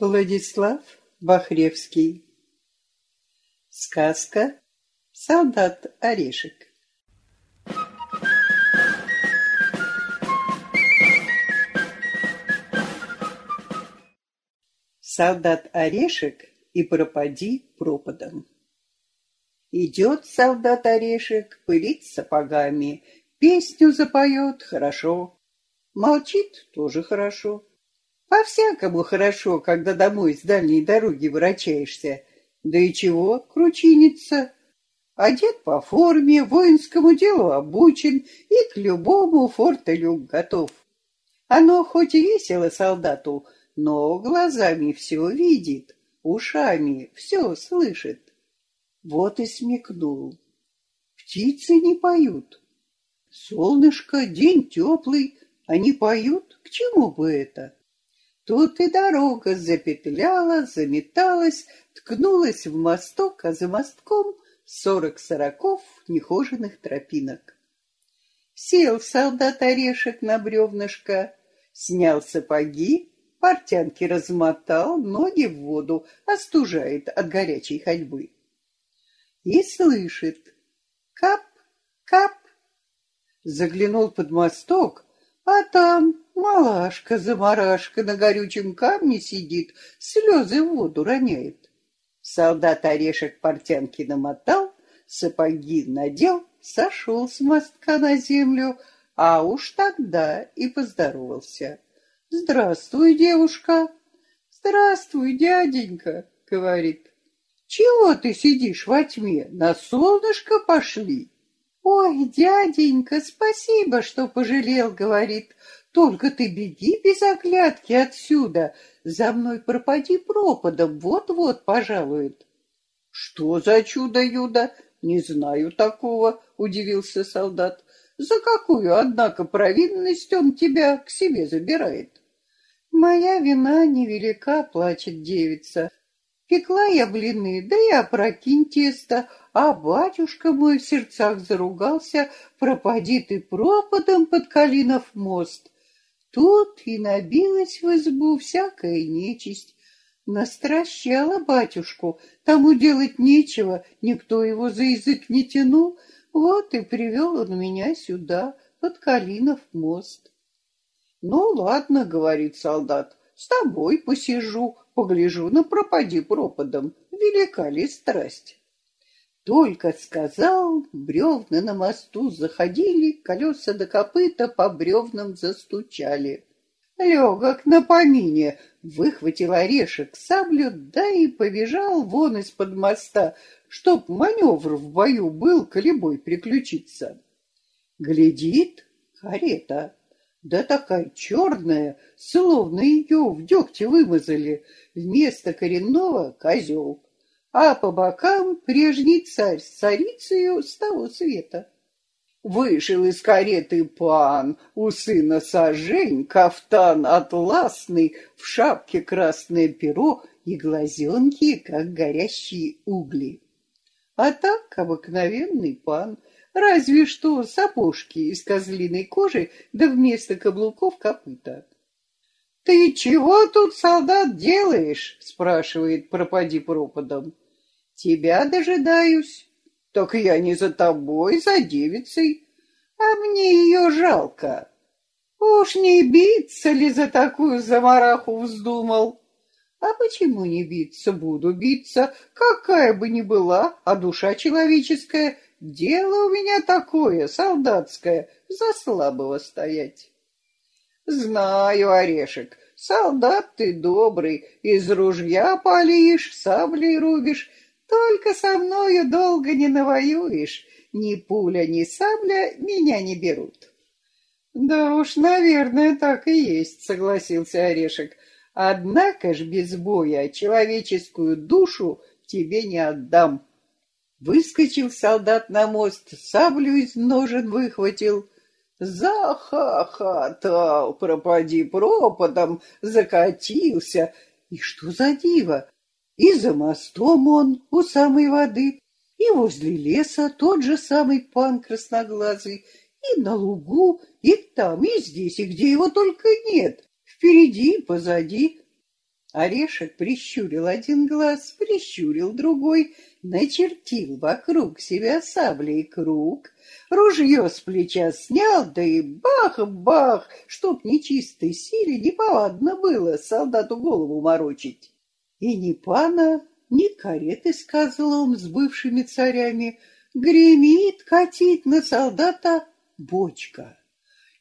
Владислав Бахревский Сказка «Солдат Орешек» Солдат Орешек и пропади пропадом. Идет солдат Орешек, пылит сапогами, песню запоет хорошо, молчит тоже хорошо. По-всякому хорошо, когда домой с дальней дороги ворочаешься. Да и чего кручиниться? Одет по форме, воинскому делу обучен и к любому фортелю готов. Оно хоть и весело солдату, но глазами все видит, ушами все слышит. Вот и смекнул. Птицы не поют. Солнышко, день теплый, они поют, к чему бы это? Тут и дорога запетляла, заметалась, ткнулась в мосток, а за мостком сорок сороков нехоженных тропинок. Сел солдат орешек на бревнышко, снял сапоги, портянки размотал, ноги в воду, остужает от горячей ходьбы. И слышит кап, кап. Заглянул под мосток, а там малашка-замарашка на горючем камне сидит, слезы в воду роняет. Солдат орешек портянки намотал, сапоги надел, сошел с мостка на землю, а уж тогда и поздоровался. «Здравствуй, девушка!» «Здравствуй, дяденька!» — говорит. «Чего ты сидишь во тьме? На солнышко пошли!» «Ой, дяденька, спасибо, что пожалел», — говорит. «Только ты беги без оглядки отсюда. За мной пропади пропадом, вот-вот пожалует». «Что за чудо-юдо? Не знаю такого», — удивился солдат. «За какую, однако, провинность он тебя к себе забирает?» «Моя вина невелика», — плачет девица. «Пекла я блины, да и опрокинь тесто, а батюшка мой в сердцах заругался, пропади ты пропадом под Калинов мост. Тут и набилась в избу всякая нечисть. Настращала батюшку, тому делать нечего, никто его за язык не тянул, вот и привел он меня сюда, под Калинов мост. Ну, ладно, говорит солдат, с тобой посижу, погляжу на пропади пропадом, велика ли страсть. Только сказал, бревна на мосту заходили, колеса до копыта по бревнам застучали. Легок на помине, выхватил орешек саблю, да и побежал вон из-под моста, чтоб маневр в бою был, колебой приключиться. Глядит карета, да такая черная, словно ее в дегте вымазали, вместо коренного — козел а по бокам прежний царь с царицею с того света. Вышел из кареты пан, у сына сажень, кафтан атласный, в шапке красное перо и глазенки, как горящие угли. А так обыкновенный пан, разве что сапожки из козлиной кожи, да вместо каблуков копыта. «Ты чего тут, солдат, делаешь?» — спрашивает пропади пропадом. Тебя дожидаюсь. Так я не за тобой, за девицей, а мне ее жалко. Уж не биться ли за такую замараху вздумал? А почему не биться? Буду биться, какая бы ни была, а душа человеческая, дело у меня такое, солдатское, за слабого стоять. Знаю, Орешек, солдат ты добрый, из ружья палишь, саблей рубишь, только со мною долго не навоюешь, ни пуля, ни сабля меня не берут. Да уж, наверное, так и есть, согласился Орешек. Однако ж без боя человеческую душу тебе не отдам. Выскочил солдат на мост, саблю из ножен выхватил. Захохотал, пропади пропадом, закатился. И что за диво? И за мостом он у самой воды, и возле леса тот же самый пан красноглазый, и на лугу, и там, и здесь, и где его только нет, впереди и позади. Орешек прищурил один глаз, прищурил другой, начертил вокруг себя саблей круг, ружье с плеча снял, да и бах-бах, чтоб нечистой силе неповадно было солдату голову морочить. И ни пана, ни кареты с козлом с бывшими царями гремит катить на солдата бочка.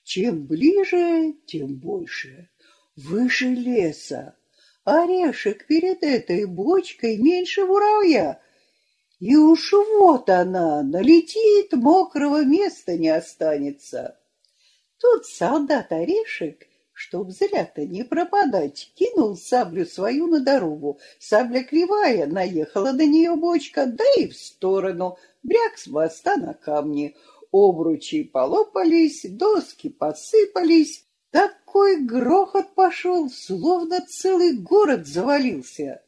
Чем ближе, тем больше. Выше леса. Орешек перед этой бочкой меньше муравья. И уж вот она, налетит, мокрого места не останется. Тут солдат Орешек, чтоб зря-то не пропадать, кинул саблю свою на дорогу. Сабля кривая, наехала на нее бочка, да и в сторону, бряк с моста на камни. Обручи полопались, доски посыпались, такой грохот пошел, словно целый город завалился.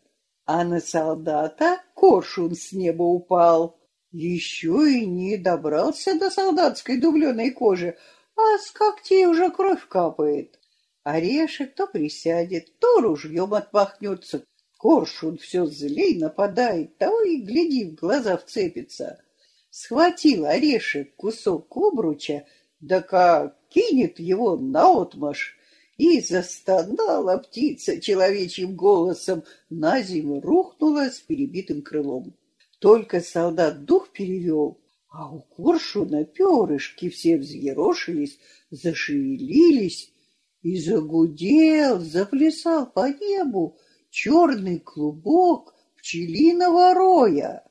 А на солдата коршун с неба упал. Еще и не добрался до солдатской дубленой кожи, а с когтей уже кровь капает. Орешек то присядет, то ружьем отмахнется. Коршун все злей нападает, того и гляди, в глаза вцепится. Схватил орешек кусок обруча, да как кинет его наотмашь, и застонала птица человечьим голосом, на зиму рухнула с перебитым крылом. Только солдат дух перевел, а у коршуна перышки все взъерошились, зашевелились, и загудел, заплясал по небу черный клубок пчелиного роя.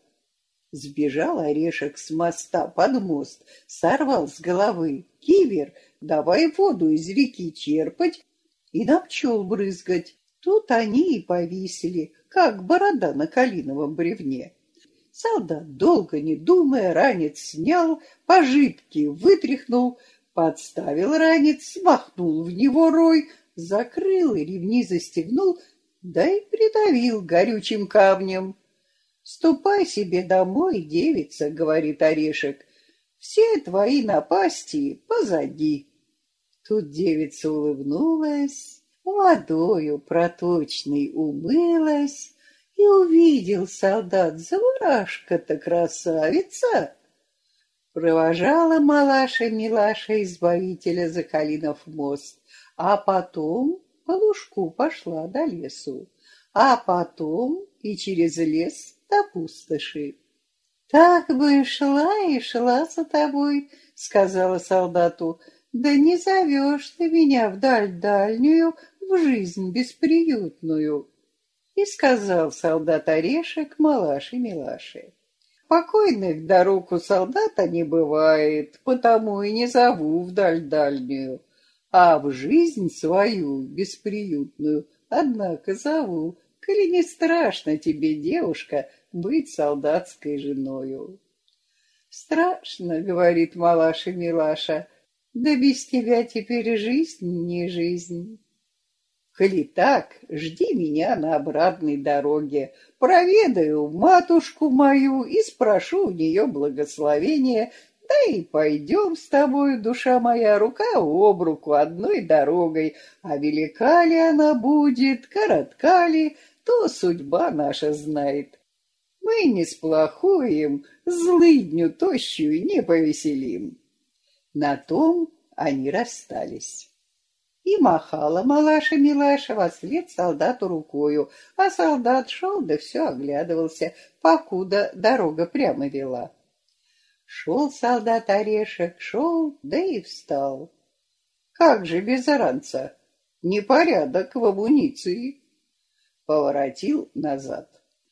Сбежал орешек с моста под мост, сорвал с головы кивер, давай воду из реки черпать и на пчел брызгать. Тут они и повисели, как борода на калиновом бревне. Солдат, долго не думая, ранец снял, пожитки вытряхнул, подставил ранец, смахнул в него рой, закрыл и ремни застегнул, да и придавил горючим камнем. «Ступай себе домой, девица», — говорит Орешек, — «все твои напасти позади». Тут девица улыбнулась, водою проточной умылась, и увидел солдат, замурашка-то красавица. Провожала малаша-милаша избавителя за Калинов мост, а потом по лужку пошла до лесу, а потом и через лес до пустоши. «Так бы шла и шла за тобой», — сказала солдату, — «да не зовешь ты меня вдаль дальнюю, в жизнь бесприютную». И сказал солдат Орешек Малаши Милаши. Покойных дорог у солдата не бывает, потому и не зову вдаль дальнюю, а в жизнь свою бесприютную, однако зову, коли не страшно тебе, девушка, быть солдатской женою. Страшно, говорит Малаша Милаша, да без тебя теперь жизнь не жизнь. Коли так, жди меня на обратной дороге, проведаю матушку мою и спрошу у нее благословения, да и пойдем с тобой, душа моя, рука об руку одной дорогой, а велика ли она будет, коротка ли, то судьба наша знает. Мы не сплохуем, злыдню тощую не повеселим. На том они расстались. И махала малаша-милаша во след солдату рукою, а солдат шел да все оглядывался, покуда дорога прямо вела. Шел солдат орешек, шел, да и встал. Как же без ранца? Непорядок в амуниции. Поворотил назад.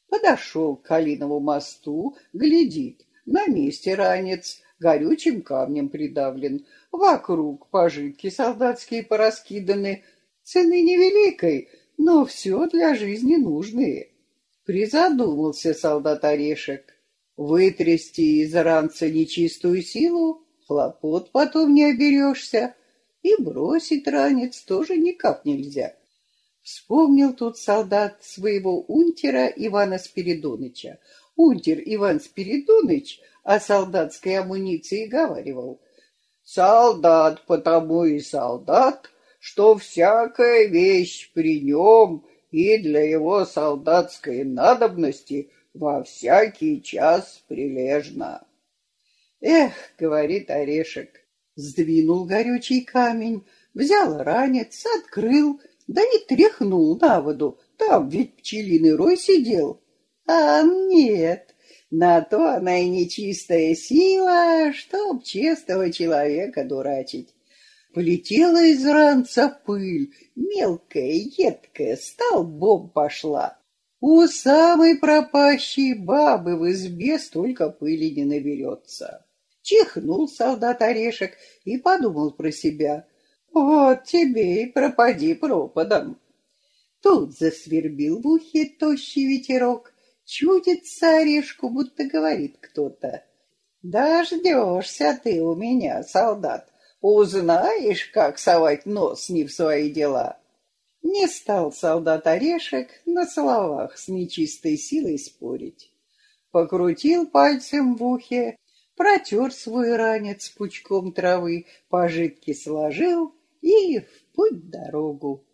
Подошел к Калинову мосту, глядит, на месте ранец, горючим камнем придавлен, вокруг пожитки солдатские пораскиданы, цены невеликой, но все для жизни нужные. Призадумался солдат Орешек. Вытрясти из ранца нечистую силу, хлопот потом не оберешься, и бросить ранец тоже никак нельзя. Вспомнил тут солдат своего унтера Ивана Спиридоныча. Унтер Иван Спиридоныч о солдатской амуниции говаривал. Солдат потому и солдат, что всякая вещь при нем и для его солдатской надобности во всякий час прилежно. Эх, говорит орешек, сдвинул горючий камень, взял ранец, открыл, да и тряхнул на воду, там ведь пчелиный рой сидел. А нет, на то она и нечистая сила, чтоб честного человека дурачить. Полетела из ранца пыль, мелкая, едкая, столбом пошла. У самой пропащей бабы в избе столько пыли не наберется. Чихнул солдат орешек и подумал про себя. Вот тебе и пропади пропадом. Тут засвербил в ухе тощий ветерок. Чудится орешку, будто говорит кто-то. Дождешься ты у меня, солдат. Узнаешь, как совать нос не в свои дела. Не стал солдат орешек на словах с нечистой силой спорить. Покрутил пальцем в ухе, протер свой ранец пучком травы, пожитки сложил и в путь дорогу.